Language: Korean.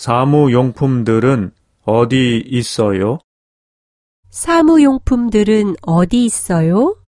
사무용품들은 어디 있어요? 사무용품들은 어디 있어요?